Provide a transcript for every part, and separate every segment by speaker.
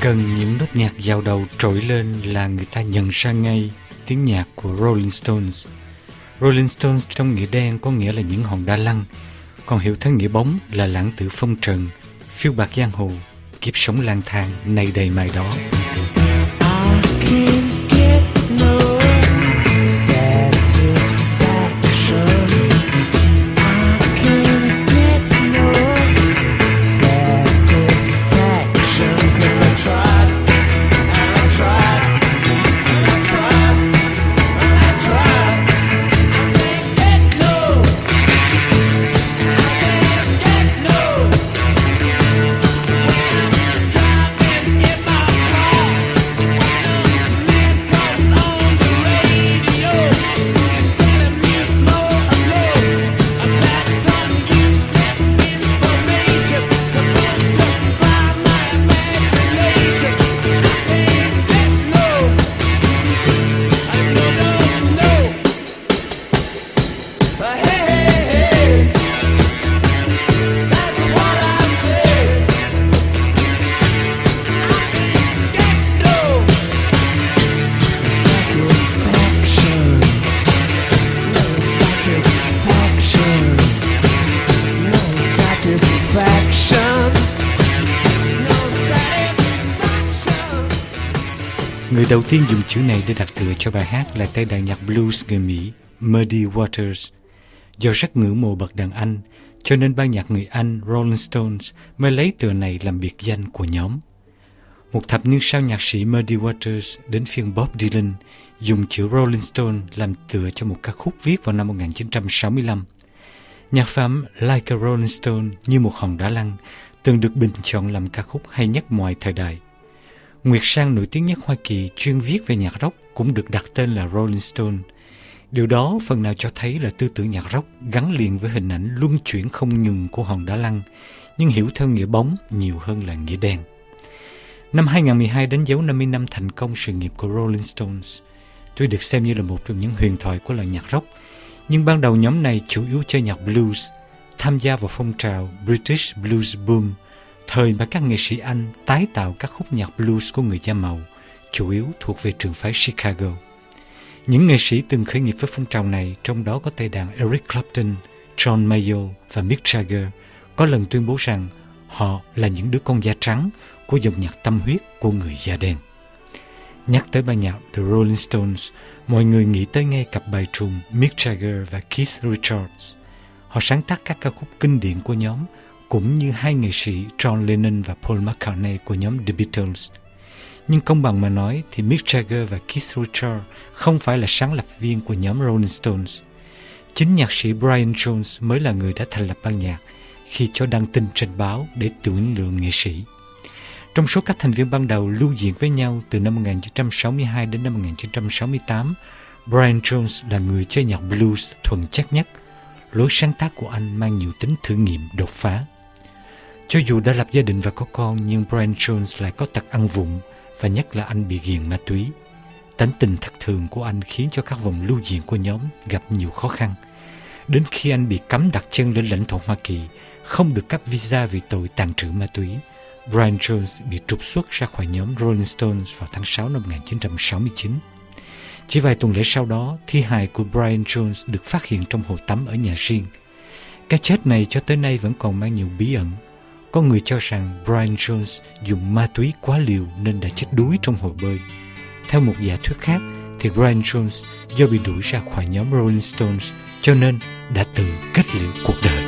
Speaker 1: cần những nốt nhạc vào đầu trỗi lên là người ta nhận ra ngay tiếng nhạc của Rolling Stones. Rolling Stones trong nghĩa đen có nghĩa là những hòn đá lăn, còn hiểu theo nghĩa bóng là lãng tử phong trần, phiêu bạc giang hồ, kiếp sống lang thang nay đầy mai đó. Đầu tiên dùng chữ này để đặt tựa cho bài hát là tay đàn nhạc blues người Mỹ Muddy Waters. Do rất ngưỡng mộ bậc đàn anh, cho nên ban nhạc người Anh Rolling Stones mới lấy tựa này làm biệt danh của nhóm. Một thập niên sau nhạc sĩ Muddy Waters đến phiên Bob Dylan dùng chữ Rolling Stone làm tựa cho một ca khúc viết vào năm 1965. Nhạc phẩm Like a Rolling Stone như một hòn đá lăn từng được bình chọn làm ca khúc hay nhất mọi thời đại. Nguyệt Sang nổi tiếng nhất Hoa Kỳ chuyên viết về nhạc rock cũng được đặt tên là Rolling Stone. Điều đó phần nào cho thấy là tư tưởng nhạc rock gắn liền với hình ảnh luân chuyển không ngừng của hòn đá lăn, nhưng hiểu theo nghĩa bóng nhiều hơn là nghĩa đen. Năm 2012 đánh dấu 50 năm thành công sự nghiệp của Rolling Stones. Tuy được xem như là một trong những huyền thoại của làng nhạc rock, nhưng ban đầu nhóm này chủ yếu chơi nhạc blues, tham gia vào phong trào British Blues Boom – thời mà các nghệ sĩ Anh tái tạo các khúc nhạc blues của người da màu, chủ yếu thuộc về trường phái Chicago. Những nghệ sĩ từng khởi nghiệp với phong trào này, trong đó có tay đàn Eric Clapton, John Mayall và Mick Jagger, có lần tuyên bố rằng họ là những đứa con da trắng của dòng nhạc tâm huyết của người da đen. Nhắc tới ban nhạc The Rolling Stones, mọi người nghĩ tới ngay cặp bài trùng Mick Jagger và Keith Richards. Họ sáng tác các ca khúc kinh điển của nhóm cũng như hai nghệ sĩ John Lennon và Paul McCartney của nhóm The Beatles. Nhưng công bằng mà nói thì Mick Jagger và Keith Richards không phải là sáng lập viên của nhóm Rolling Stones. Chính nhạc sĩ Brian Jones mới là người đã thành lập ban nhạc khi cho đăng tin trên báo để tuyển lựa nghệ sĩ. Trong số các thành viên ban đầu lưu diễn với nhau từ năm 1962 đến năm 1968, Brian Jones là người chơi nhạc blues thuần chất nhất. Lối sáng tác của anh mang nhiều tính thử nghiệm đột phá. Cho dù đã lập gia đình và có con, nhưng Brian Jones lại có tật ăn vụng và nhất là anh bị ghiền ma túy. Tánh tình thất thường của anh khiến cho các vòng lưu diễn của nhóm gặp nhiều khó khăn. Đến khi anh bị cấm đặt chân lên lãnh thổ Hoa Kỳ, không được cấp visa vì tội tàn trữ ma túy, Brian Jones bị trục xuất ra khỏi nhóm Rolling Stones vào tháng 6 năm 1969. Chỉ vài tuần lễ sau đó, thi hài của Brian Jones được phát hiện trong hồ tắm ở nhà riêng. Cái chết này cho tới nay vẫn còn mang nhiều bí ẩn có người cho rằng Brian Jones dùng ma túy quá liều nên đã chết đuối trong hồ bơi. Theo một giả thuyết khác, thì Brian Jones do bị đuổi ra khỏi nhóm Rolling Stones cho nên đã tự kết liễu cuộc đời.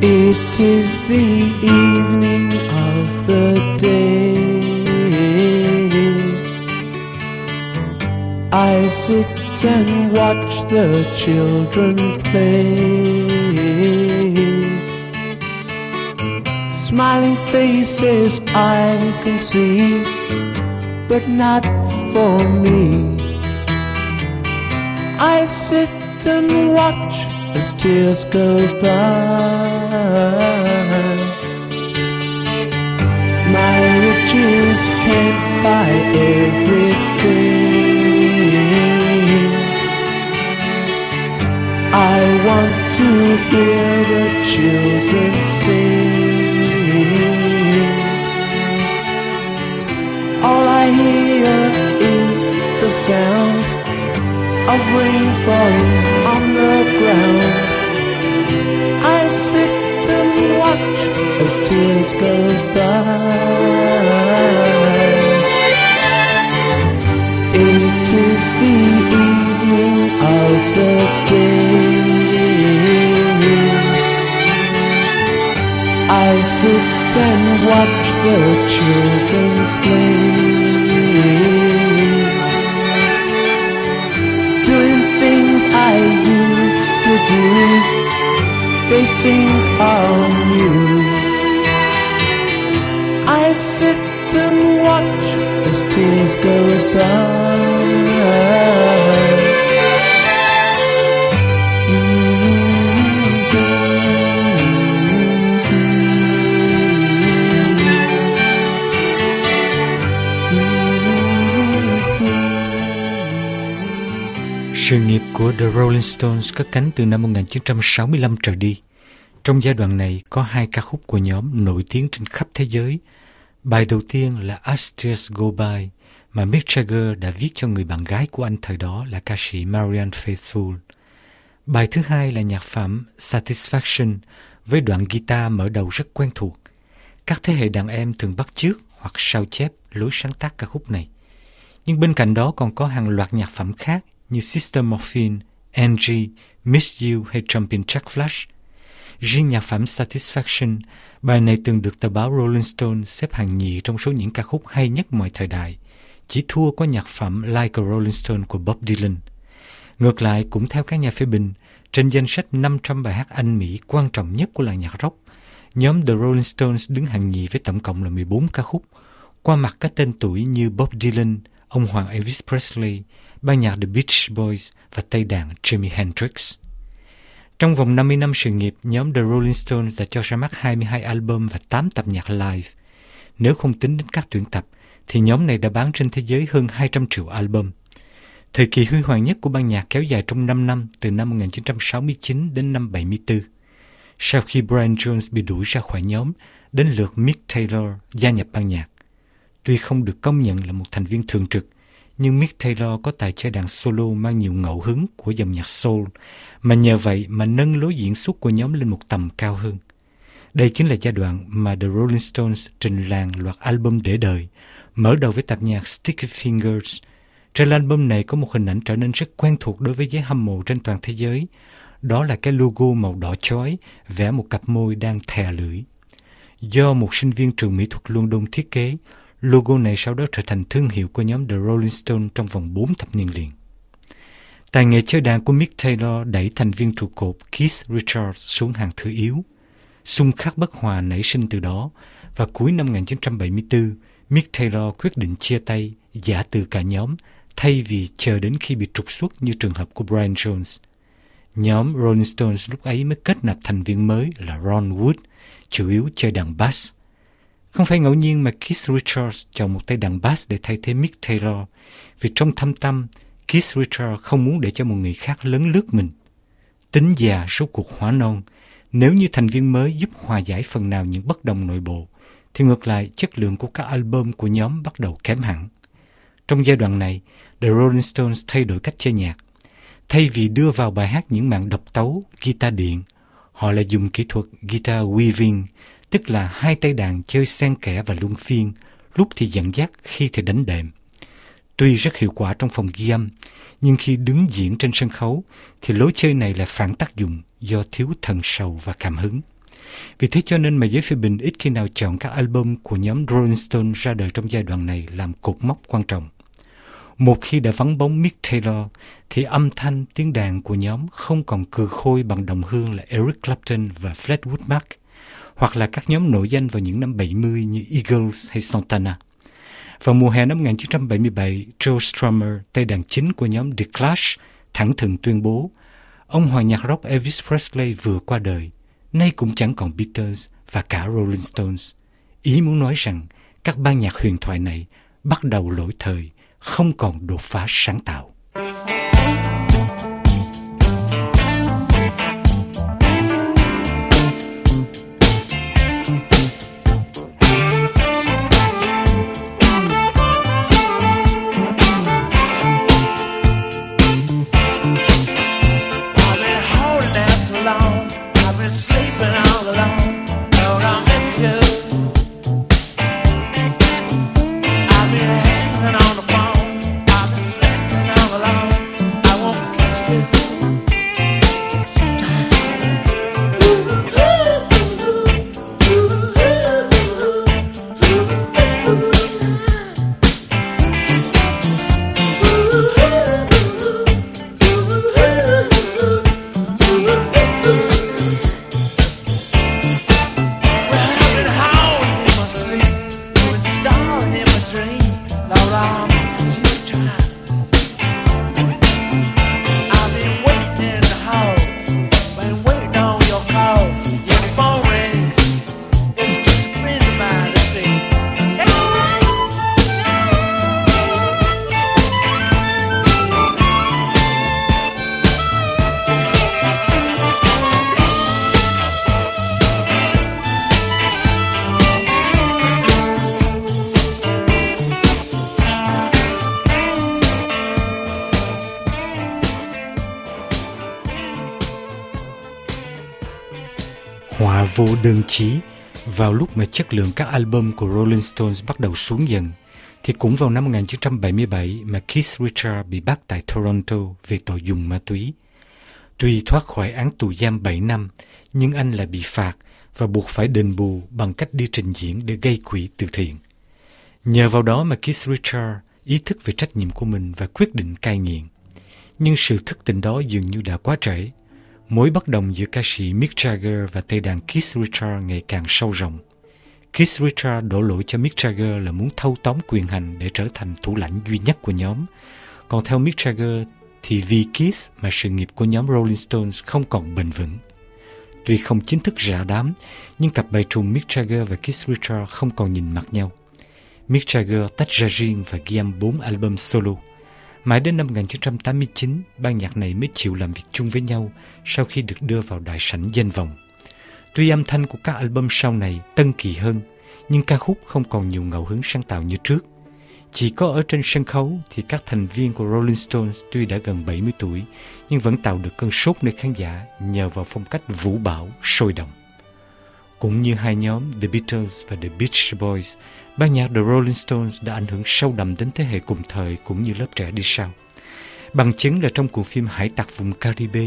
Speaker 1: It is the evening of the day I sit and watch the children play Smiling faces I can see, but not for me. I sit and watch as tears go by. My riches can't buy everything. I want to hear the children
Speaker 2: falling on the ground. I sit and watch as tears go by. It is the evening of the day. I sit and watch the children play. They on you. I sit and watch as tears go down.
Speaker 1: Sự nghiệp của The Rolling Stones cất cánh từ năm 1965 trở đi. Trong giai đoạn này có hai ca khúc của nhóm nổi tiếng trên khắp thế giới. Bài đầu tiên là As Tears Go By mà Mick Jagger đã viết cho người bạn gái của anh thời đó là ca sĩ Marianne Faithfull. Bài thứ hai là nhạc phẩm Satisfaction với đoạn guitar mở đầu rất quen thuộc. Các thế hệ đàn em thường bắt chước hoặc sao chép lối sáng tác ca khúc này. Nhưng bên cạnh đó còn có hàng loạt nhạc phẩm khác như Sister Morphine, Angie, Miss You hay Jumpin' Jack Flash. Riêng nhạc phẩm Satisfaction, bài này từng được tờ báo Rolling Stone xếp hàng nhì trong số những ca khúc hay nhất mọi thời đại, chỉ thua có nhạc phẩm Like a Rolling Stone của Bob Dylan. Ngược lại, cũng theo các nhà phê bình, trên danh sách 500 bài hát Anh Mỹ quan trọng nhất của làng nhạc rock, nhóm The Rolling Stones đứng hàng nhì với tổng cộng là 14 ca khúc, qua mặt các tên tuổi như Bob Dylan, ông Hoàng Elvis Presley, ban nhạc The Beach Boys và Tây đàn Jimi Hendrix. Trong vòng 50 năm sự nghiệp, nhóm The Rolling Stones đã cho ra mắt 22 album và 8 tập nhạc live. Nếu không tính đến các tuyển tập, thì nhóm này đã bán trên thế giới hơn 200 triệu album. Thời kỳ huy hoàng nhất của ban nhạc kéo dài trong 5 năm, từ năm 1969 đến năm 74. Sau khi Brian Jones bị đuổi ra khỏi nhóm, đến lượt Mick Taylor gia nhập ban nhạc. Tuy không được công nhận là một thành viên thường trực, nhưng Mick Taylor có tài chơi đàn solo mang nhiều ngẫu hứng của dòng nhạc soul, mà nhờ vậy mà nâng lối diễn xuất của nhóm lên một tầm cao hơn. Đây chính là giai đoạn mà The Rolling Stones trình làng loạt album để đời, mở đầu với tập nhạc Sticky Fingers. Trên album này có một hình ảnh trở nên rất quen thuộc đối với giới hâm mộ trên toàn thế giới. Đó là cái logo màu đỏ chói, vẽ một cặp môi đang thè lưỡi. Do một sinh viên trường mỹ thuật London thiết kế, Logo này sau đó trở thành thương hiệu của nhóm The Rolling Stones trong vòng 4 thập niên liền. Tài nghệ chơi đàn của Mick Taylor đẩy thành viên trụ cột Keith Richards xuống hàng thứ yếu. Xung khắc bất hòa nảy sinh từ đó và cuối năm 1974, Mick Taylor quyết định chia tay, giả từ cả nhóm thay vì chờ đến khi bị trục xuất như trường hợp của Brian Jones. Nhóm Rolling Stones lúc ấy mới kết nạp thành viên mới là Ron Wood, chủ yếu chơi đàn bass. Không phải ngẫu nhiên mà Keith Richards chọn một tay đàn bass để thay thế Mick Taylor, vì trong thâm tâm, Keith Richards không muốn để cho một người khác lớn lướt mình. Tính già số cuộc hỏa non, nếu như thành viên mới giúp hòa giải phần nào những bất đồng nội bộ, thì ngược lại chất lượng của các album của nhóm bắt đầu kém hẳn. Trong giai đoạn này, The Rolling Stones thay đổi cách chơi nhạc. Thay vì đưa vào bài hát những mạng độc tấu, guitar điện, họ lại dùng kỹ thuật guitar weaving, tức là hai tay đàn chơi xen kẽ và luân phiên, lúc thì dẫn dắt, khi thì đánh đệm. Tuy rất hiệu quả trong phòng ghi âm, nhưng khi đứng diễn trên sân khấu thì lối chơi này là phản tác dụng do thiếu thần sầu và cảm hứng. Vì thế cho nên mà giới phê bình ít khi nào chọn các album của nhóm Rolling Stone ra đời trong giai đoạn này làm cột mốc quan trọng. Một khi đã vắng bóng Mick Taylor, thì âm thanh, tiếng đàn của nhóm không còn cừ khôi bằng đồng hương là Eric Clapton và Fleetwood Mac – hoặc là các nhóm nổi danh vào những năm 70 như Eagles hay Santana. Vào mùa hè năm 1977, Joe Strummer, tay đàn chính của nhóm The Clash, thẳng thừng tuyên bố ông hoàng nhạc rock Elvis Presley vừa qua đời, nay cũng chẳng còn Beatles và cả Rolling Stones. Ý muốn nói rằng các ban nhạc huyền thoại này bắt đầu lỗi thời, không còn đột phá sáng tạo. Hòa vô đơn chí, vào lúc mà chất lượng các album của Rolling Stones bắt đầu xuống dần, thì cũng vào năm 1977 mà Keith Richards bị bắt tại Toronto về tội dùng ma túy. Tuy thoát khỏi án tù giam 7 năm, nhưng anh lại bị phạt và buộc phải đền bù bằng cách đi trình diễn để gây quỹ từ thiện. Nhờ vào đó mà Keith Richards ý thức về trách nhiệm của mình và quyết định cai nghiện. Nhưng sự thức tỉnh đó dường như đã quá trễ. Mối bất đồng giữa ca sĩ Mick Jagger và tay đàn Keith Richards ngày càng sâu rộng. Keith Richards đổ lỗi cho Mick Jagger là muốn thâu tóm quyền hành để trở thành thủ lãnh duy nhất của nhóm. Còn theo Mick Jagger thì vì Keith mà sự nghiệp của nhóm Rolling Stones không còn bền vững. Tuy không chính thức rã đám, nhưng cặp bài trùng Mick Jagger và Keith Richards không còn nhìn mặt nhau. Mick Jagger tách ra riêng và ghi âm 4 album solo. Mãi đến năm 1989, ban nhạc này mới chịu làm việc chung với nhau sau khi được đưa vào đại sảnh danh vọng. Tuy âm thanh của các album sau này tân kỳ hơn, nhưng ca khúc không còn nhiều ngẫu hứng sáng tạo như trước. Chỉ có ở trên sân khấu thì các thành viên của Rolling Stones tuy đã gần 70 tuổi nhưng vẫn tạo được cơn sốt nơi khán giả nhờ vào phong cách vũ bão, sôi động. Cũng như hai nhóm The Beatles và The Beach Boys, ban nhạc The Rolling Stones đã ảnh hưởng sâu đậm đến thế hệ cùng thời cũng như lớp trẻ đi sau. Bằng chứng là trong cuộc phim Hải tặc vùng Caribe,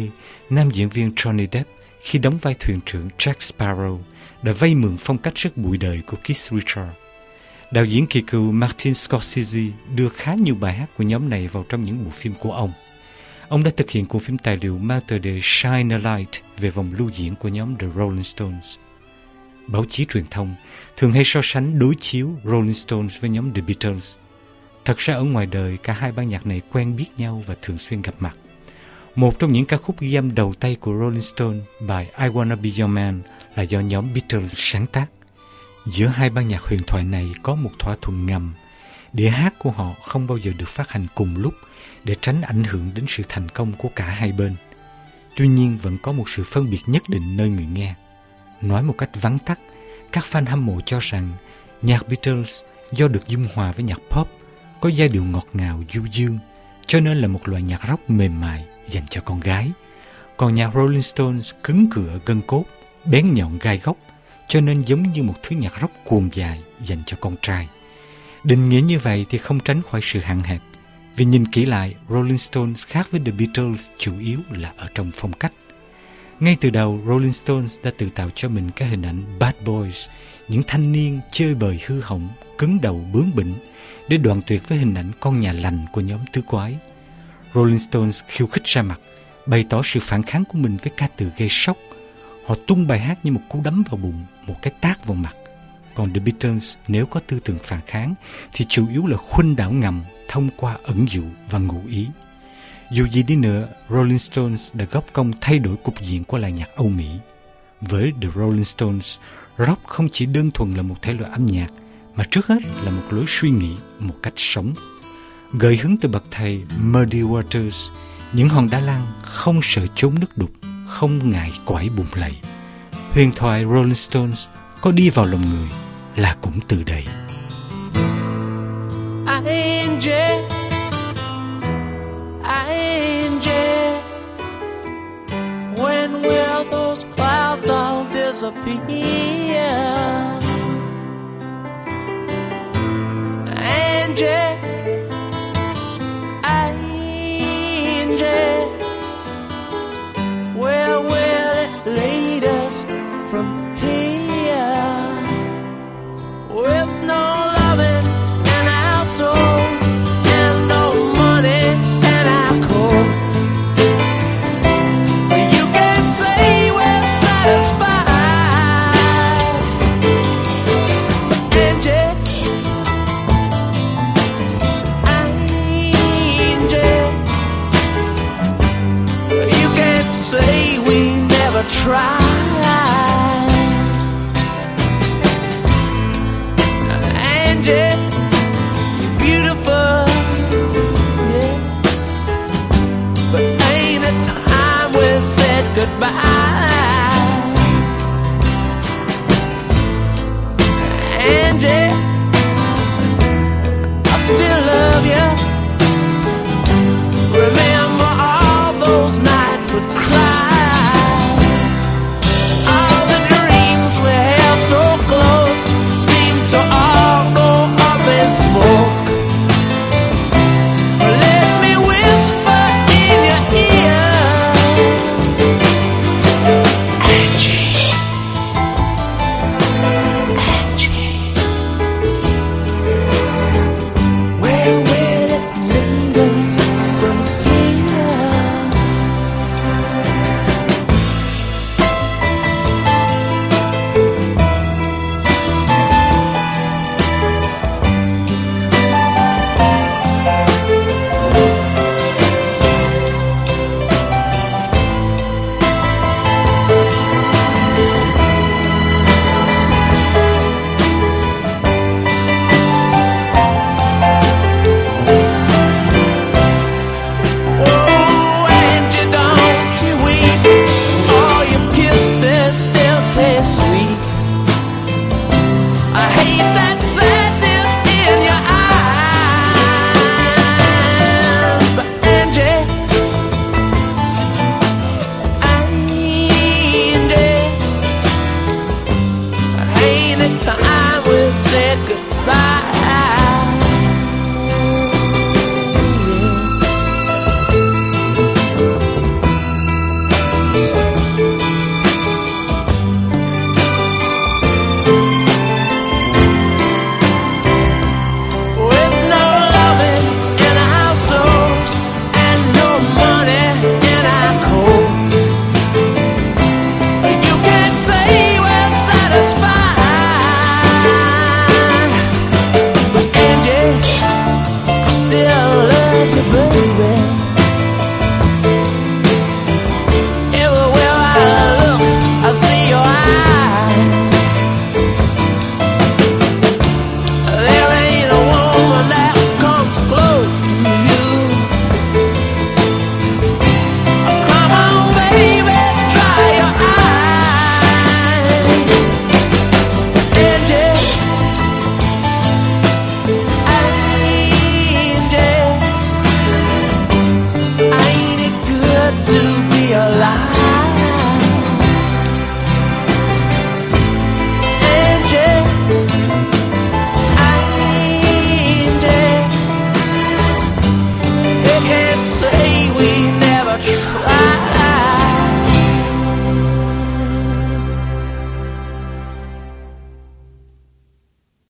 Speaker 1: nam diễn viên Johnny Depp khi đóng vai thuyền trưởng Jack Sparrow đã vay mượn phong cách rất bụi đời của Keith Richards. Đạo diễn kỳ cựu Martin Scorsese đưa khá nhiều bài hát của nhóm này vào trong những bộ phim của ông. Ông đã thực hiện cuốn phim tài liệu mang tựa đề Shine a Light về vòng lưu diễn của nhóm The Rolling Stones. Báo chí truyền thông thường hay so sánh đối chiếu Rolling Stones với nhóm The Beatles. Thật ra ở ngoài đời, cả hai ban nhạc này quen biết nhau và thường xuyên gặp mặt. Một trong những ca khúc ghi âm đầu tay của Rolling Stone, bài I Wanna Be Your Man là do nhóm Beatles sáng tác. Giữa hai ban nhạc huyền thoại này có một thỏa thuận ngầm. Đĩa hát của họ không bao giờ được phát hành cùng lúc để tránh ảnh hưởng đến sự thành công của cả hai bên. Tuy nhiên vẫn có một sự phân biệt nhất định nơi người nghe. Nói một cách vắn tắt, các fan hâm mộ cho rằng nhạc Beatles do được dung hòa với nhạc pop có giai điệu ngọt ngào du dương cho nên là một loại nhạc rock mềm mại dành cho con gái. Còn nhạc Rolling Stones cứng cựa gân cốt, bén nhọn gai góc cho nên giống như một thứ nhạc rock cuồng dài dành cho con trai. Định nghĩa như vậy thì không tránh khỏi sự hạn hẹp. Vì nhìn kỹ lại, Rolling Stones khác với The Beatles chủ yếu là ở trong phong cách. Ngay từ đầu, Rolling Stones đã tự tạo cho mình cái hình ảnh bad boys, những thanh niên chơi bời hư hỏng, cứng đầu bướng bỉnh, để đoạn tuyệt với hình ảnh con nhà lành của nhóm tứ quái. Rolling Stones khiêu khích ra mặt, bày tỏ sự phản kháng của mình với ca từ gây sốc. Họ tung bài hát như một cú đấm vào bụng, một cái tác vào mặt. Còn The Beatles nếu có tư tưởng phản kháng thì chủ yếu là khuynh đảo ngầm thông qua ẩn dụ và ngụ ý. Dù gì đi nữa, Rolling Stones đã góp công thay đổi cục diện của làng nhạc Âu Mỹ. Với The Rolling Stones, rock không chỉ đơn thuần là một thể loại âm nhạc, mà trước hết là một lối suy nghĩ, một cách sống. Gợi hứng từ bậc thầy Muddy Waters, những hòn đá lăng không sợ chốn nước đục, không ngại quải bùn lầy. Huyền thoại Rolling Stones có đi vào lòng người là cũng từ đây.
Speaker 2: Angel, sabia. Angie, I still love you. tastes sweet. I hate that sound.